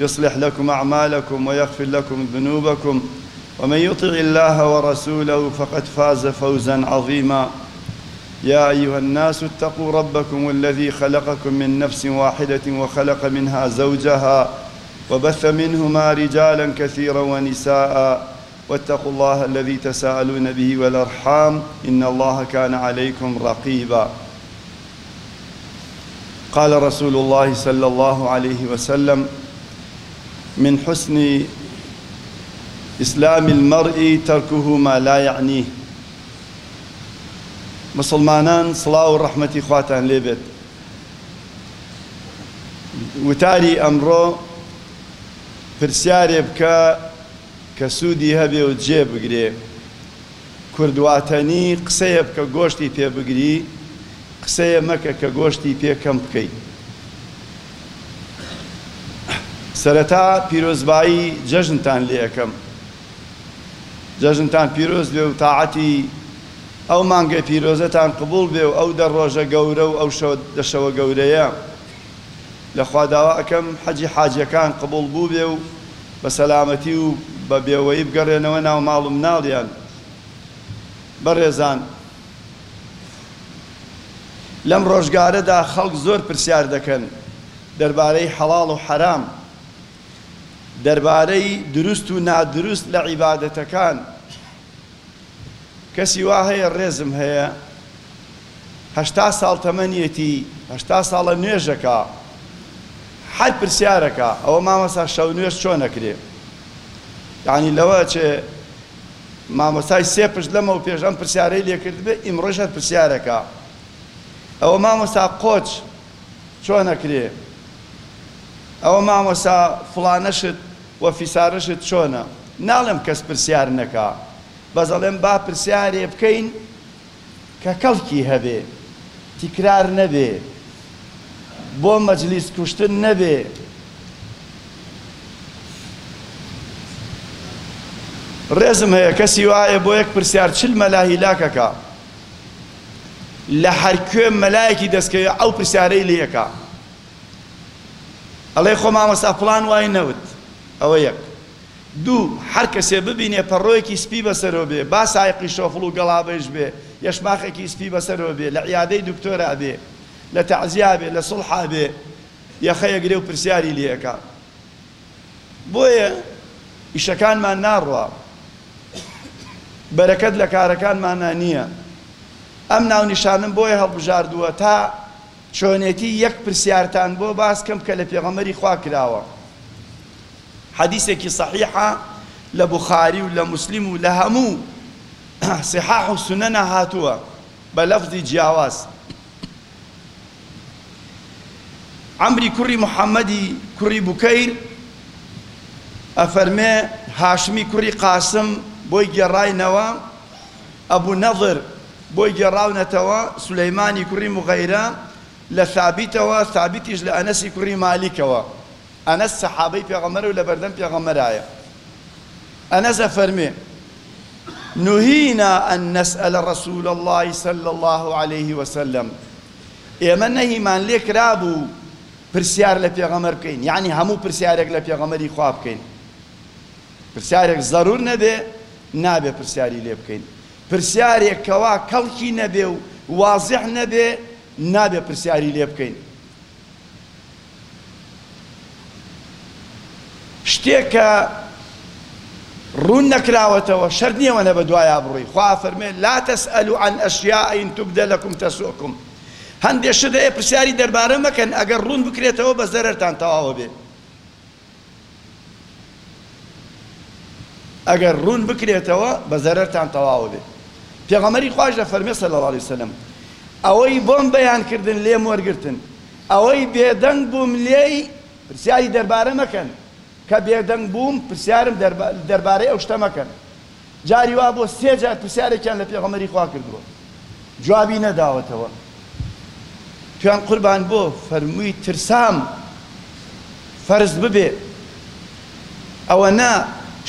يصلح لكم أعمالكم ويغفر لكم ذنوبكم ومن يطع الله ورسوله فقد فاز فوزا عظيما يا أيها الناس اتقوا ربكم الذي خلقكم من نفس واحدة وخلق منها زوجها وبث منهما رجالا كثيرا ونساء واتقوا الله الذي تساءلون به والأرحام إن الله كان عليكم رقيبا قال رسول الله صلى الله عليه وسلم من حسن ئیسلام المرئی تەرکوه ما لا یعنی مسلمانان سڵاو و ڕەحمەتی خواتان لێبێت وتاری ئەمڕۆ پرسیارێ بکە کە سوودی هەبێ و جێ بگرێ کوردواتەنی قسەیە بکە گۆشتی پێ بگری قسەیە مەکە کە گۆشتی پێ کەم بکەیت سەرەتا پیرۆزبایی جەژنتان لێ ئەەکەم جەژنتان پیرۆز بێ و تاعەتی ئەو مانگە پیرۆزەتان قبول بێ و ئەو دەڕۆژە گەورە و ئەو دەشەوە گەورەیە لە خواداوا ئەەکەم حەجی حاجەکان قبول بوو بێ و بە سەلامەتی و بە بێوەی بگەڕێنەوە ناو ماڵم ناڵیان بەڕێزان لەم ڕۆژگارەدا خەڵک زۆر پرسیار دەکەن دەربارەی حەڵاڵ و حەرام دەربارەی دروست و نادروست لە عیبادەتەکان کەسی وا هەیە ڕێزم هەیە هەشتا ساڵ تەمەنیەتی هەشتا ساڵە نوێژەکە هەر پرسیارەکە ئەوە مامەسا شەو نوێژ چۆن نەکرێ یعنی لەوە چێ مامەسای سێ پشت لەمە و پێشەم پرسیارەی لێکرد بێ ئیمڕۆژە پرسیارەکە ئەوە مامەسا قۆچ چۆن نەکرێ ئەوە مامۆسا فلانەشت وەفیسارشت چۆنە ناڵم کەس پرسیار نەکا بەزەڵێم با پرسیارێ بکەین کە کەڵکی هەبێ تیکرار نەبێ بۆ مەجلیس کوشتن نەبێ ڕێزم هەیە کەسی وایە بۆ یەک پرسیار چل مەلاهی لاکەکە لە هەرکوێ مەلایەکی دەستکەوێ ئەو پرسیارەی لەکە ئەڵێ خۆ مامەستا پڵان وای نەوت ئەوە یەک دوو هەر کەسێ ببینێ پەڕۆیەکی سپی بەسەرەوە بێ با سایقی شۆفڵ و گەڵابێش بێ یەشماخێکی سپی بەسەرەوە بێ لە عیادەی دکتۆرا بێ لە تەعزیا بێ لە سڵحا بێ یەخەیە گرێ و پرسیاری لەکە بۆیە ئیشەکانمان ناڕوە بەرەکەت لە کارەکانمانە نییە ئەم ناونیشانم بۆیە هەڵبژاردووە تا چۆنێتی یەک پرسیارتان بۆ باس کەم کە لە پێغەمەری خوا کراوە حەدیسێکی صحیحە لە بخاری و لە مسلیم و لە هەموو صحاح و سنەنە هاتووە بە لەفزی جیاواز عمری کوڕی محەممەدی کوڕی بکەیر ئەفەرمێ هاشمی کوڕی قاسم بۆی گێڕاینەوە ئەبوو نەظر بۆی گێڕاونەتەوە سولەیمانی کوڕی مغەیرە لە ثابیتەوە ثابتیش لە ئەنەسی کوڕی مالیکەوە ئەنەس سەحابەی پێغەمەرە و لە بەردەم پێغەمەرایە ئەنەزە فەرمێ نهينا أن نسأل رسول الله صلى الله عليه وسلم ئێمە نەهیمان لێکرا بوو پرسیار لە پێغەمەر بکەین یعنی هەموو پرسیارێک لە پێغەمەری خوا بکەین پرسیارێک ضرور نەبێ نابێ پرسیاری لێ بکەین پرسیارێک کەوا کەڵکی نەبێ و واضح نەبێ نابێ پرسیاری لێ بکەین شتێکە ڕوون نەکراوەتەوە شەر نیەوە نە بە دوای بڕووی خوا فەرمێ لا تەسئلو عن ئەشیاعین توبدە لەکم تەسوکم هەندێک شدە ئێ پرسیاری دەربارە مەکەن ئەگەر ڕوون بکرێتەوە بە زەرتان تەواوە بێ ئەگەر ڕوون بکرێتەوە بە زەرتان تەواوە بێ پێغەمەری خوۆش لە فەرمێ سەلەڵی سلم ئەوەی بۆم بەیانکردن لێم وەرگتن ئەوەی بێدەنگ بووم لێی پرسیاری دەربارە مەکەن کە بێدەنگ بووم پرسیارم دەربارەی ئەو شتەمەکەن جاری وا بۆ سێجار پرسیارێکیان لە پێغەمەری خوا کردووە جوابی نەداوەتەوە تویان قوربان بۆ فەرمووی ترسام فەرز ببێ ئەوە نا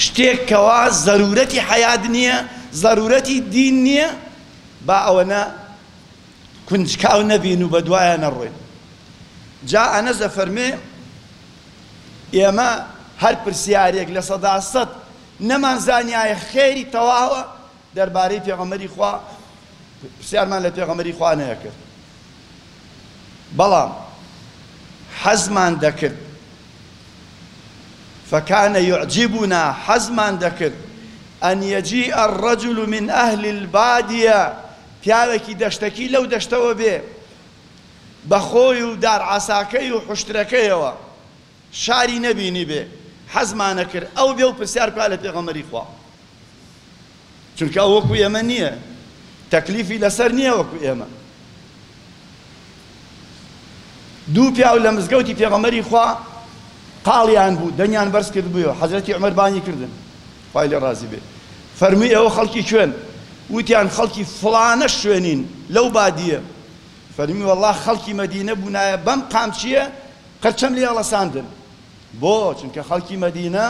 شتێک کەوا زەرورەتی حیات نییە زەرورەتی دین نییە با ئەوەنا کونجکاو نەبین و بە دوایە نەڕوێن جا ئەنەزە فەرمێ ئێمە هەر پرسیارێک لە سەدا سەد نەمانزانیایە خێری تەواوە دەربارەی پێغەمەری خوا پرسیارمان لە پێغەمەری خوانەیە کرد بەڵام حەزمان دەکرد فكان يعجبنا حزما دكر أن يجيء الرجل من أهل البادية پیاوێکی دەشتەکی لەو دەشتەوە بێ بەخۆی و دار عساکەی و حشتەکەیەوە شاری نەبینی بێ حەزمانە کرد ئەو بێ و پرسیار کا لە پێغەمەری خوا چونکە وەکو ئێمە نییە تەکلیفی لەسەر نییە وەکو ئێمە دوو پیاو لە مزگەوتی پێغەمەری خوا قاڵیان بوو دەنیان بەرز کرد بووە حەزرەتی عمەر بانی کردن خی لە ڕازی بێ فەرمی ئەوە خەڵکی شوێن وتیان خەڵکی فڵانە شوێنین لەو بادیە فەرمی وەڵا خەڵکی مەدینە بوونایە بەم قام چییە قەرچەم لێ ئەڵەساندن بۆ چونکە خەڵکی مەدینە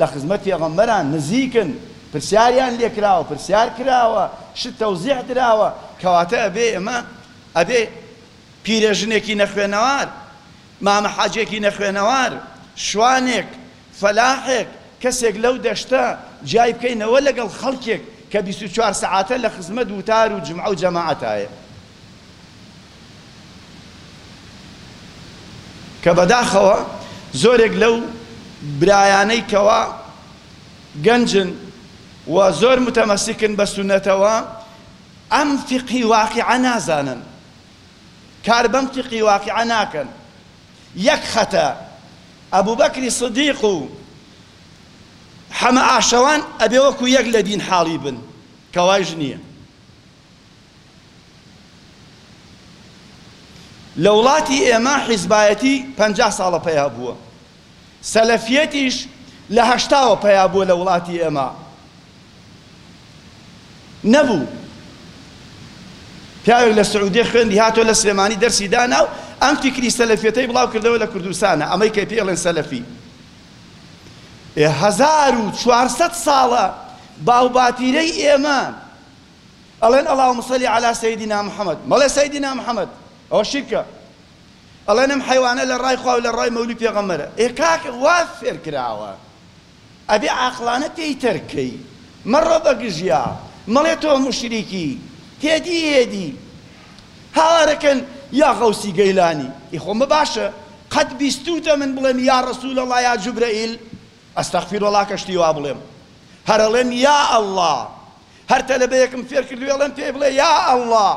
لە خزمەتی ئەغەمبەران نزیکن پرسیاریان لێکراوە پرسیار کراوە شت تەوزیح دراوە کەواتە ئەبێ ئێمە ئەبێ پیرەژنێکی نەخوێنەوار مامە حاجێکی نەخوێنەوار شوانێک فەلاحێک کەسێک لەو دەشتە جای بکەینەوە لەگەڵ خەڵکێک کە 24 سعاتە لە خزمەت وتار و جمع و جەماعەتایە کە بەداخەوە زۆرێک لەو برایانەی کەوا گەنجن و زۆر متەمەسیکن بە سونەتەوە ئەم فقی واقعە نازانن کار بەم فقی واقعە ناکەن یەک خەتە ئەبوو بەکری سدیق و حەمە ئاشەوان ئەبێ وەکو یەک لە دین حاڵی بن کەواژ نییە لە وڵاتی ئێمە حیزبایەتی پ ساڵە پێیا بووە سەلەفیەتیش لە هەشتاوە پیا بووە لە وڵاتی ئێمە نەبوو پیاوێک لە سعودی خوێندی هاتۆ لە سلێمانی دەرسی دانا و ئەم فکری سەلەفیەتەی بڵاو کردەوە لە کوردستانە ئەمەی کە پێڵێن سەلەفی هزار و چوارسەد ساڵە باوباتیرەی ئێمە ئەڵێن ئەڵاو مسەلی علا سەیدینا محەممەد مەڵێ سەیدینا محەممەد ئەوە شیرکە ئەڵێن ئەم حیوانە لە ڕای خوا لە ڕای مەولی پێغەمەرە ئێ کاک وا فێر کراوە ئەبێ عاقلانە پێی تەرکەی مەڕۆ بەگژیا مەڵێ تۆ مشریکی تێدی هێدی هاوارەکەن یا غەوسی گەیلانی ئیخۆمە باشە قەت بیستوتە من بڵێن یا ڕسوول ئەڵا یا جوبرەئیل ئەستەخفیرۆڵا کەشتی وا بڵێم هەرەڵێن یا ئەڵڵا هەرتە لە بەیەکم فێر کردوێڵێن پێ بڵێ یا ئەڵڵا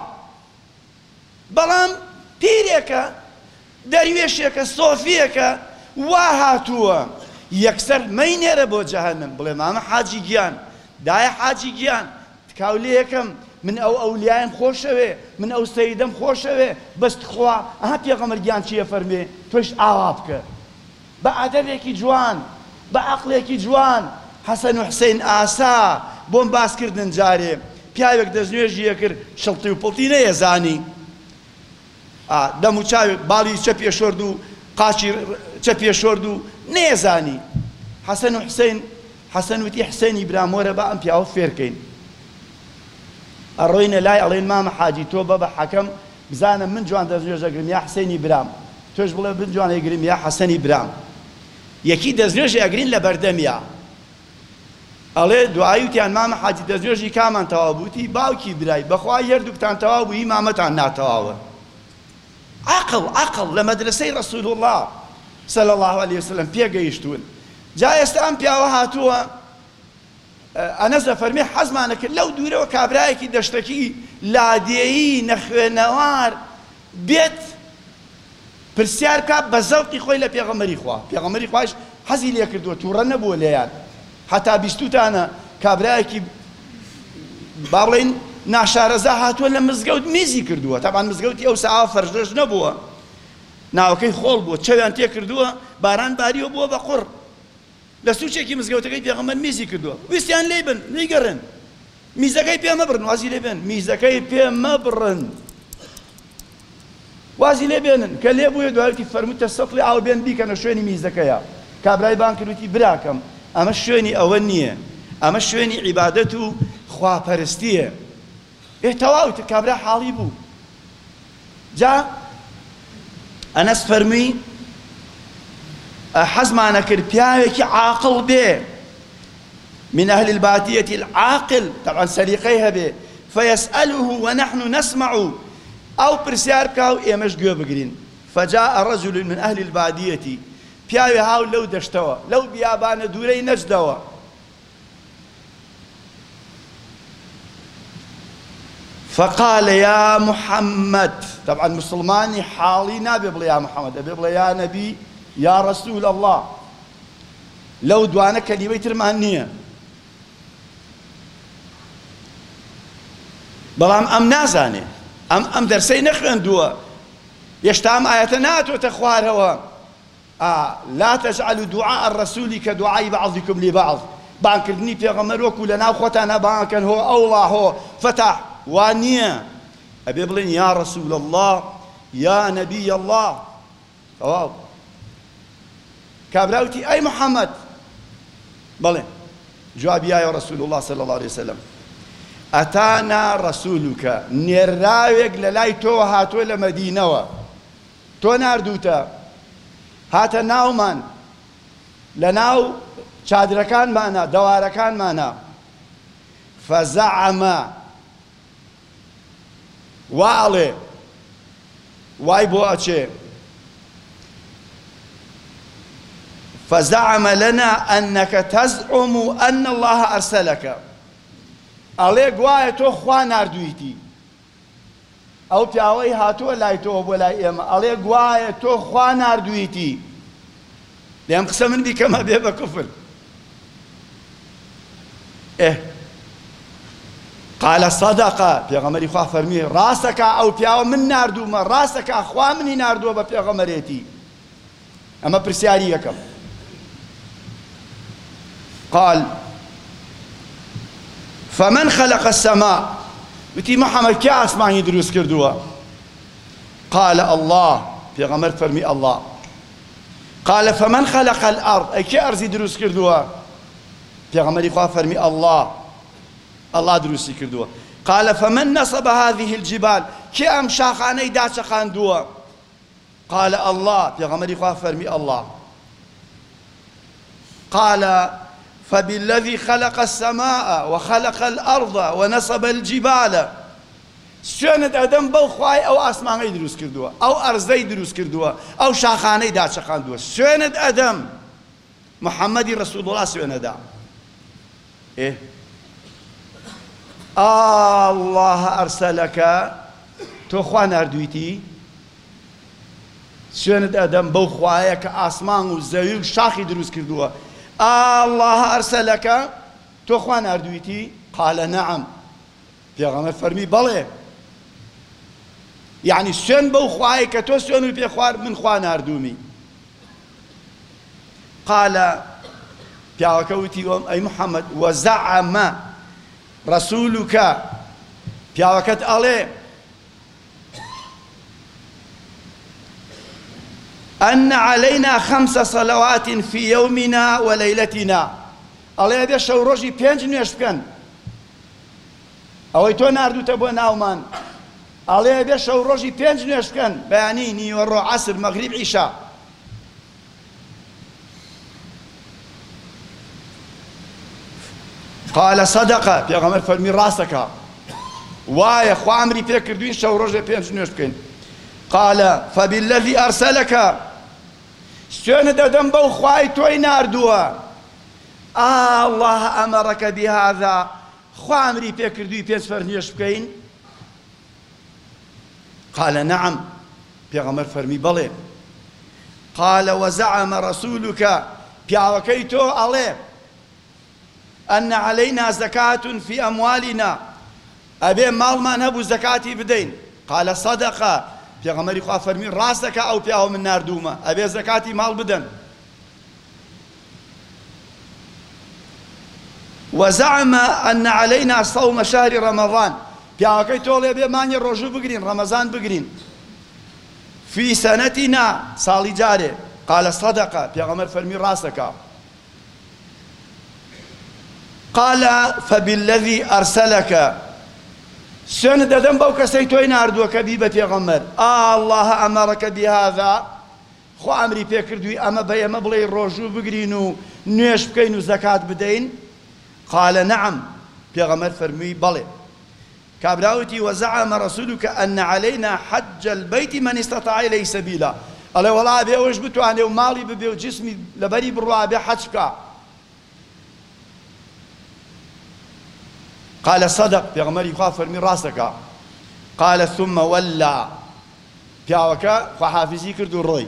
بەڵام پیرێکە دەریێشێکە سۆفیەکە وا هاتووە یەکسەر مەینێرە بۆ جەهنم بڵێ مامە حاجی گیان دایە حاجی گیان تکاولی یەکەم من ئەو ئەولیایم خۆشەوێ من ئەو سەیدەم خۆشەوێ بەست خوا ئەها پێغەمەرگیان چیە فەرمێ تۆش ئاوا بکە بە ئادەبێکی جوان بە عقلێکی جوان حەسەن و حسین ئاسا بۆم باسکردن جارێ پیاوێک دەستنوێژیە کرد شڵتی و پڵتی نەیەزانی دەم و چاوێ باڵی چە پێشۆرد و قاچی چە پێشۆرد و نێزانی حەسەن و حسین حەسەن وتی حسێنی برامۆرە بە ئەم پیاوە فێرکەین ئەڕۆینە لای ئەڵێن مامە حاجی تۆ بە بە حەکەم بزانە من جوان دەزێژەگرم یا حسێنی برام توش بڵێ بن جوان ئەگریم یا حەسەنی برام یەکی دەزێژی ئەگرین لە بەردەمیا ئەڵێ دوایی وتیان مامە حاجی دەزێژی کامان تەواو بوتی باوکی برای بەخوا یەردووکتان تەواو بووی مامەتان ناتەواوە عقل عقل لە مەدرسەی ڕسول الله سەل الله عليه وسلم پێگەیشتون جا ئێستا ئەم پیاوە هاتووە ئەنەز لە فەرمی حەزمانە کرد لەو دوورەوە کابراایەکی دەشتەکی لادێیی نەخوێنەوار بێت پرسیار کا بە زەوقی خۆی لە پێغەمەری خوا پێغەمەری خوش حەزی لێ کردووە تووڕە نەبووە لێیان هەتا بیستوتانە کابراایەکی باڵین ناشارەزا هاتووە لە مزگەوت میزی کردووە تاان مزگەوتی ئەو سا فەرژش نەبووە ناوەکەی خۆڵ بوو چەویان تێ کردووە باران باریوە بووە بە قڕ لە سوچێکی مزگەوتەکەی پێغەمەر میزی کردووە ویسیان لێ بن نیگەڕن میزەکەی پێمە بڕن وازی لێ بێن میزەکەی پێمە بڕن وازی لێ بێنن کە لێ بووە دوارتی فەرموتە سەقلی ئاو بێن بیکەنە شوێنی میزەکەیە کابرای بان کردوتی براکەم ئەمە شوێنی ئەوە نییە ئەمە شوێنی عیبادەت و خواپەرستیە ئێتەواوت کابرا حاڵی بوو جا ئەنەس فەرمووی حەزمانە کرد پیاوێکی عاقڵ بێ من أهل الباتية العاقل طبعا سريقي هبه فيسأله ونحن نسمع أو برسيار كاو إيمش جو بقرين فجاء رجل من أهل البادية بياوي هاو لو دشتوا لو بيابان دوري نجدوا فقال يا محمد طبعا مسلماني حالي نابي بلا يا محمد ابي بلا يا نبي يا رسول الله لو دوانا كلمه ترمانيه بەڵام ئەم نازانێ ئەم ئەم دەرسەی نەخوێندووە یەشتام ئاەتە ناتۆتە خوارەوە لا تەجعلوا دوعاء الرسول كدعاء بعضكم لبعض بانکردنی پێغەمەر وەکو لەناو خۆتانە بانکەن هۆ ئەوڵا هۆ فتح وا نییە ئەبێ بڵێن یا ڕسوول الله یا نەبی الله تەواو کابراوتی ئەی محەممەد بڵێ جوابیایە ڕسول الله صلی الله عليه وسلم ئەتانا ڕسوولکە نێرااوێک لە لای تۆ هاتووە لە مەدینەوە تۆ نردوتە هاتە ناومان لە ناو چادرەکانمانە دەوارەکانمانە فەزەعمە واڵێ وای بۆ ئەچێ فزعم لنا أنك تزعم أن الله أرسلك ئەڵێ گوایە تۆ خوا نردویتی ئەو پیاوەی هاتووە لای تۆ بۆ لای ئێمە ئەڵێ گوایە تۆ خوا نردویتی لێم قسە من دیکەمە بێ بە کوفر ئێ قال صدقه پیغمبري خوا فرمي راسك او پیاو من ناردو ما راسك اخوا مني ناردو به پیغمبريتي اما پرسیاری یکم قال فمن خلق السماء وتي محمد كي اسماني دروس كردوا قال الله پیغمبر فرمي الله قال فمن خلق الارض اي كي ارزي دروس كردوا پیغمبري خوا فرمي الله الله دروسي كردوه قال فمن نصب هذه الجبال كي ام شاخاني داچ خاندوه قال الله پیغمبر خوا فرمي الله قال فبالذي خلق السماء وخلق الارض ونصب الجبال شوێنت ئەدەم بەو خی ئەو ئاسمانەی دروست کردووە ئەو ئەرزەی دروست کردووە ئەو شاخانەی داچەقاندووە شوێنت ئەدەم محەممەدی ڕسوودڵا سوێنەدا ئێ ئاله ئەرسەلەکە تۆ خوا نردویتی سوێنت ئەدەم بەو خوایە کە ئاسمان و زەوی و شاخی دروست کردووە ئاله ئەرسەلەکە تۆ خوا نردویتی قالە نەعم پێغەمە فەرمی بەڵێ یعنی سوێن بەو خوایە کە تۆ سوێن و پێ خوار من خوا نردومی قالە پیاوەکە وتی ئەی محەممەد وەزەعمە ڕسوولوکە پیاوەکەت ئەڵێ أن علينا خمس صلوات في يومنا وليلتنا الله يبي شو روجي بينج نيش بكن أو يتو ناردو تبو ناومان الله يبي شو روجي بينج نيش بكن بياني نيورو عصر مغرب عشاء قالە سەدەقە پێغەمەر فەرمی ڕاستەکە وایە خوا ئەمری پێ کردوین شەو ڕۆژێ پێنج نوێش بکەین قالە فەبیلەذی ئەرسەلەکە شوێنە دەدەم بەو خوای تۆی ناردووە ئاڵڵاه ئەمەڕەکە بیهاذا خوا ئەمری پێ کردووی پێنج فەرنیێش بکەین قالە نەعەم پێغەمەر فەرمی بەڵێ قالە وەزەعەمە ڕەسوولکە پیاوەکەی تۆ ئەڵێ أن علينا زكاة في أموالنا أبي مال ما نبو زكاتي بدين قال صدقة في غمري خواه فرمي راسك أو فيها من نار دوما أبي زكاتي مال بدن وزعم أن علينا صوم شهر رمضان پیاوەکەی تۆڵێ بێ مانی ڕۆژوو بگرین ڕەمەزان بگرین فی سەنەتی نا ساڵی جارێ قالە سەدەقە پێغەمەر فەرمی ڕاستەکە قال فبالذي أرسلك سوێنە دەدەم بەو کەسەی تۆی نردووەکە بی بە پێغەمەر ئالله ئەمەڕەکە بهذا خۆ ئەمری پێکردووی ئەمە بە ئێمە بڵێ ڕۆژوو بگرین و نوێش بکەین و زەکات بدەین قالە نعم پێغەمەر فەرمووی بەڵێ کابراوتی وەزعمە ڕسوولکە ئەن علينا حج البيت من استطاع إليه سبيلا ئەڵێ وڵا بێ ئەوش بتوانێ و ماڵی ببێ و جسمی لەبەری بڕوا بێ حەج بکە قال صدق پێغمەری خوا فەرمی ڕاستەکە قال ثم ولا پیاوەکە خواحافزی کرد و ڕۆی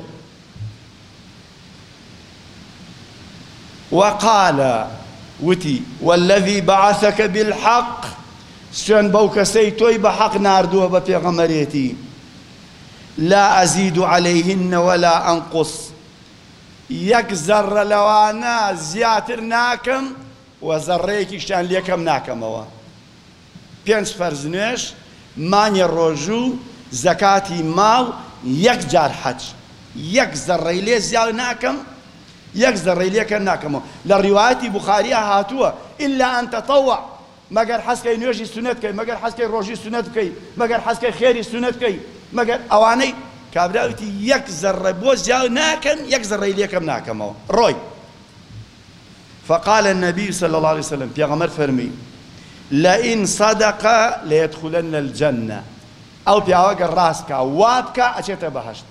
وقال وتي والذي بعثك بالحق سوێن بەو کەسەی تۆی بە حەق نردووە بە پێغەمەرێتی لا ئەزید و عليهلهینەوە لا ئەنقص یەک زەڕە لەوانە زیاتر ناکەم وە زەڕێکی شتان لێکەم ناکەمەوە پێنج فەرزنوێش مانیە ڕۆژوو زەکاتی ماڵ یەک جار حەج یەک زەڕەی لێ زیاو ناکەم یەک زەڕەی لێکە ناکەمەوە لە ڕیواەتی بخاریە هاتووە ئللا ئەن تەتەوە مەگەر حەسکەی نوێژی سونەت بکەی مەگەر حەسکەی ڕۆژی سونەت بکەی مەگەر حەسکەی خێری سونەت بکەی مەگەر ئەوانەی کابراوتی یەک زەڕە بۆ زیاو ناکەم یەک زەڕەی لێکەم ناکەمەوە ڕۆی فقال النبي صلى الله عليه وسلم پیغمبر فرمی لئین صدق لیدخلن الجنه او پیاوه گر راست که واب که اچه بهشت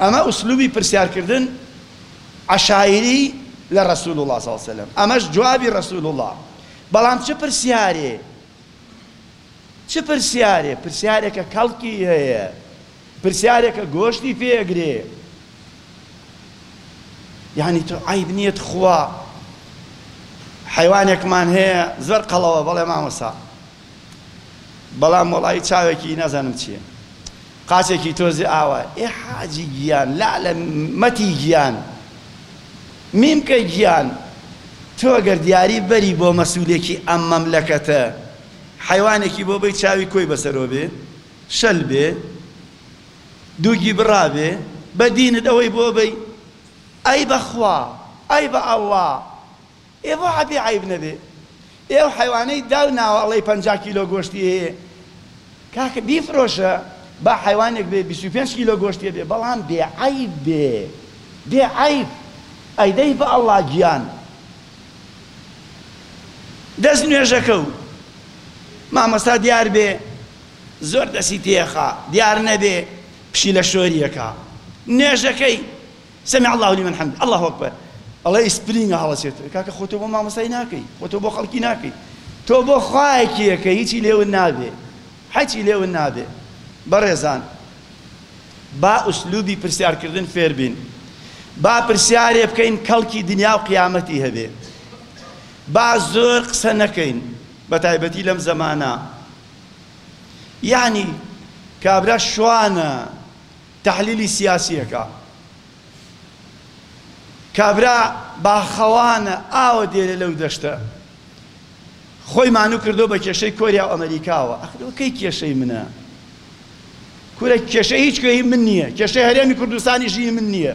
اما اسلوبی پرسیار کردن عشایری لرسول الله صلی الله علیه وسلم امش جوابی رسول الله بلام چه پرسیاری چه پرسیاری پرسیاری که کلکی هیه پرسیاری که گوشتی پیگری یعنی تو عیب نیت خواه حیوانێکمان هەیە زۆر قەڵەوە بەڵێ مامۆسا بەڵام وڵی چاوێکی نەزانم چییە قاچێکی تۆزی ئاوە ئێ حاجی گیان لا لە مەتی گیان میمکە گیان تۆ گەردیاری بەری بۆ مەسوولێکی ئەم مەملەکەتە حیوانێکی بۆ بەی چاوی کۆی بەسەرۆ بێ شەل بێ دووگی بڕابێ بەدینت ئەوەی بۆ بی ئەی بەخوا ئەی بە ئەوە ئێوە عبێ عیب نەبێ ئێو حیوانەی داو ناوە ئەڵی پ کیلۆ گۆشتی هەیە کاکە بیفرۆشە با حیوانێک بێ 25 کیلۆ گۆشتێ بێ بەڵام بێ عیب بێ بێ عیب ئەیدەی بە ئەڵلا گیان دەست نوێژەکە و مامەستا دیار بێ زۆر دەسی تێخا دیار نەبێ پشی لە شۆریەکە نوێژەکەی سمع الله لمن حمد الله اكبر ئەڵێ سپرینگ هەڵەچێت کاکە خۆتۆ بۆ مامەسای ناکەی خۆتۆ بۆ خەڵکی ناکەی تۆ بۆ خوایەکیەکە هیچی لێون نابێ حەچی لێون نابێ بەڕێزان با ئوسلوبی پرسیارکردن فێربین با پرسیارێ بکەین کەڵکی دنیا و قیامەتی هەبێ با زۆر قسە نەکەین بە تایبەتی لەم زەمانە یعنی کابرا شوانە تحلیلی سیاسیەکە کابرا باخەوانە ئاوە دێرە لەو دەشتە خۆیمان و کردو بە کێشەی کۆریا و ئەمریکاوە ئەخەکەی کێشەی منە کورە کێشە هیچ کوێی من نییە کێشەی هەرێمی کوردستانی ژی من نییە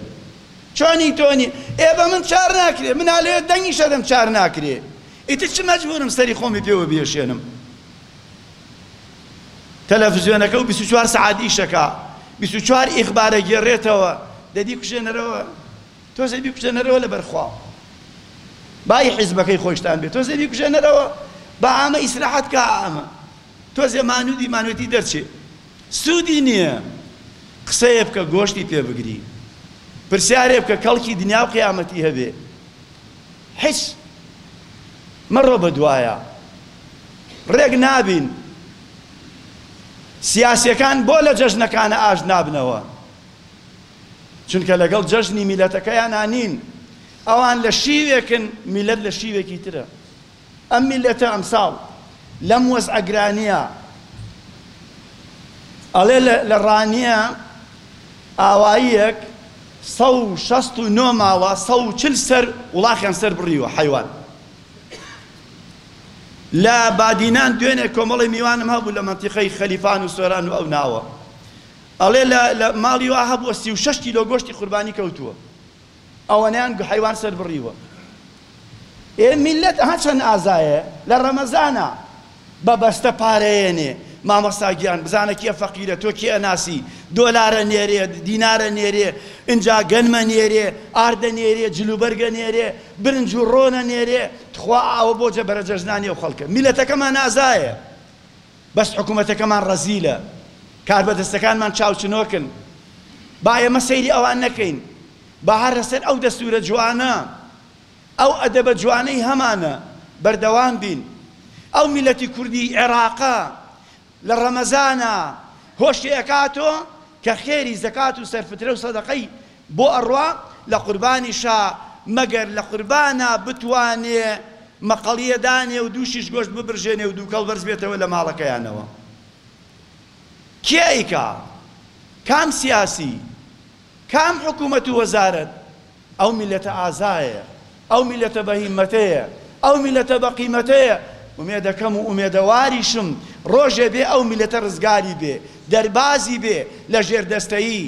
چۆنی تۆنی ئێ بە من چار ناکرێ من لێ دەنگی شەدەم چار ناکرێ ئیتر چ مەجبورم سەری خۆمی پێوە بێشێنم تەلەڤزیۆنەکە و 24 سعادیشەکە 24 ئیخبارە گێڕێتەوە دەدی کوژێنەرەوە تۆ زەبی کوژێنەرەوە لە بەرخوا بای حیزبەکەی خۆشتان بێت تۆ زەبی کوژێنەرەوە بە ئامە ئیسراحەت کا ئامە تۆ زێمانودی مانوێتی دەرچێ سوودی نییە قسەیە بکە گۆشتی پێ بگری پرسیارێ بکە کەڵکی دنیا و قیامەتی هەبێ حش مەڕۆ بە دوایە ڕێک نابین سیاسەکان بۆ لە جەژنەکانە ئاش نابنەوە چونکە لەگەڵ جەژنی میلەتەکەیان نانین ئەوان لە شیوێکن میلەت لە شیوێکی ترە ئەم میلەتە ئەمساڵ لەم وەز ئەگرانیە ئەڵێ لە ڕانیە ئاواییەک سە و شەست و نۆ ماوە سە و چل سەر وڵاخیان سەر بڕیوە حیوان لە بادینان دوێنێ کۆمەڵی میوانم هەبوو لە منتیقەی خەلیفان و سۆران و ئەو ناوە ئەڵێ لە ماڵی وا هەبووە سی و شش کیلۆ گۆشتی قوربانی کەوتووە ئەوەنیان حیوان سەر بڕیوە ئێ میلەت ئەها چەند ئازایە لە ڕەمەزانە بەبەستە پارەیەنێ مامەساگییان بزانە کێ فەقیرە تۆ کێ ئەناسی دۆلارە نێرێ دینارە نێرێ اینجا گەنمە نێرێ ئاردە نێرێ جلوبەرگە نێرێ برنج و ڕۆنە نێرێ تخوا ئەوە بۆ جە بەرەجەژنانی و خەڵکە میلەتەکەمان ئازایە بەس حکوومەتەکەمان ڕەزیلە کار بەدەستەکانمان چاوچنۆکن با ئێمە سەیری ئەوان نەکەین بە هەر لەسەر ئەو دەستورە جوانە ئەو ئەدەبە جوانەی هەمانە بەردەوام بین ئەو میلەتی کوردی عێراقە لە ڕەمەزانە هۆشتی ئەکاتۆ کە خێری زەکات و سەرفترە و سەدەقەی بۆ ئەڕوا لە قوربانیشا مەگەر لە قوربانە بتوانێ مەقەڵیەدانێ و دووشیش گۆشت ببرژێنێ و دووکەڵ بەرز بێتەوە لە ماڵەکەیانەوە. کێ ئیکا کام سیاسی کام حکوومەت و وەزارت ئەو میلەتە ئازایە ئەو میلەتە بەهیمەتەیە ئەو میلەتە بەقیمەتەیە ومێ دەکەم و ئومێدەواریشم ڕۆژێ بێ ئەو میلەتە ڕزگاری بێ دەربازی بێ لە ژێردەستایی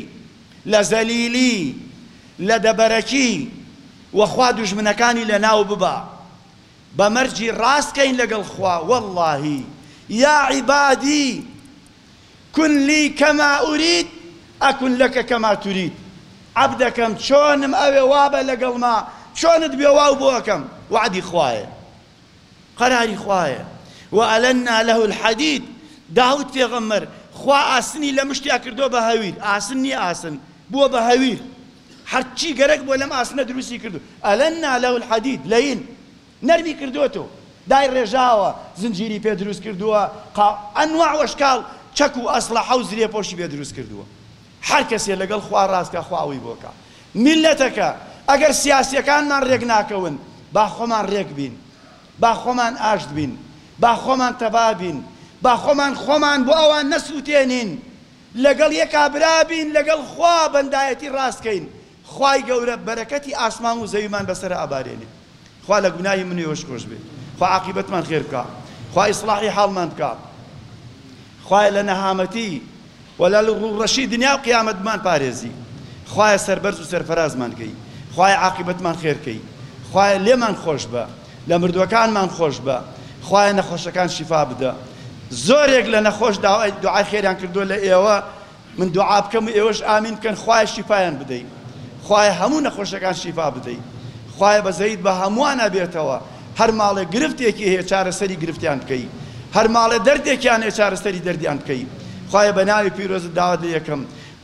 لە زەلیلی لە دەبەرەکی وەخوا دوژمنەکانی لە ناو ببا بەمەرجی ڕاستکەین لەگەڵ خوا وەڵڵاهی یا عیبادی كن لي كما أريد أكن لك كما تريد عبدكم شونم أوي وابا لقل ما شونت بيواو بوكم وعدي خوايا قراري خوايا وألنا له الحديد داود في غمر خوا ئاسنی لە مشتی کردو بە هەویر ئاسن نی ئاسن بووە بە هەویر هەرچی گەرەک بۆ لەم ئاسنە دروستی کردو ئەلەن نالەول حەدید لەین نەرمی کردوەوە دای ڕێژاوە زنجیری پێ دروست کردووە ئەنوا وەشکاڵ چەک و ئەسڵە حەوز درێپۆشی بێ دروست کردووە هەر کەسێ لەگەڵ خوا ڕاستکە خواوی بۆکە میلەتەکە ئەگەر سیاسیەکانمان ڕێک ناکەون با خۆمان ڕێک بین با خۆمان ئاشت بین با خۆمان تەبابین با خۆمان خۆمان بۆ ئەوان نەسووتێنین لەگەڵ یەکا برابین لەگەڵ خوا بەندایەتی ڕاستکەین خی گەورە بەرەکەتی ئاسمان و زەویمان بەسەر ئابارێنێ خوا لە گوناایی منی وەشکۆش بێت خوا عقیبەتمان خێرکە خوا ئیسلاحی حاڵمان بکات خوای لە نەهامەتی وەلا لە ڕوڕەشی دنیا و قیامەتمان پارێزی خوایە سەربەرز و سەرفەرازمان کەی خوای عاقبەتمان خێرکەی خوایە لێمان خۆش بە لە مردوەکانمان خۆش بە خوایە نەخۆشەکان شیفا بدە زۆرێک لە نەخۆش داوای دوعای خێریان کردو لە ئێوە من دوعا بکەم و ئێوەش ئامین بکەن خوای شیفایان بدەی خوای هەموو نەخۆشەکان شیفا بدەی خوای بەزەید بە هەمووانە بێتەوە هەر ماڵێک گرفتێکی هەیە چارەسەری گرفتیان بکەی هەر ماڵە دەردێکیان هەیە چارەسەری دەردیان بکەین خخوایە بە ناوی پیرۆزت داوت لە یەکەم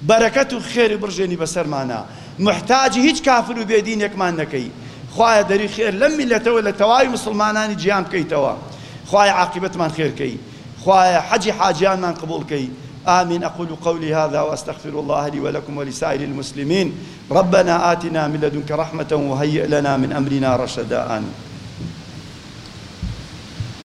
بەرەکەت و خێری بڕژێنی بەسەرمانە محتاجی هیچ کافر و بێدینێکمان نەکەی خخوایە دەری خێر لەم میلەتەوە لە تەواوی مسلمانانی جیان بکەیتەوە خخوایە عاقبەتمان خێرکەی خخوایە حەجی حاجیانمان قبولکەی آمين أقول قولي هذا وأستغفر الله لي ولكم ولسائر المسلمين ربنا آتنا من لدنك رحمة وهيئ لنا من أمرنا رشدا آمين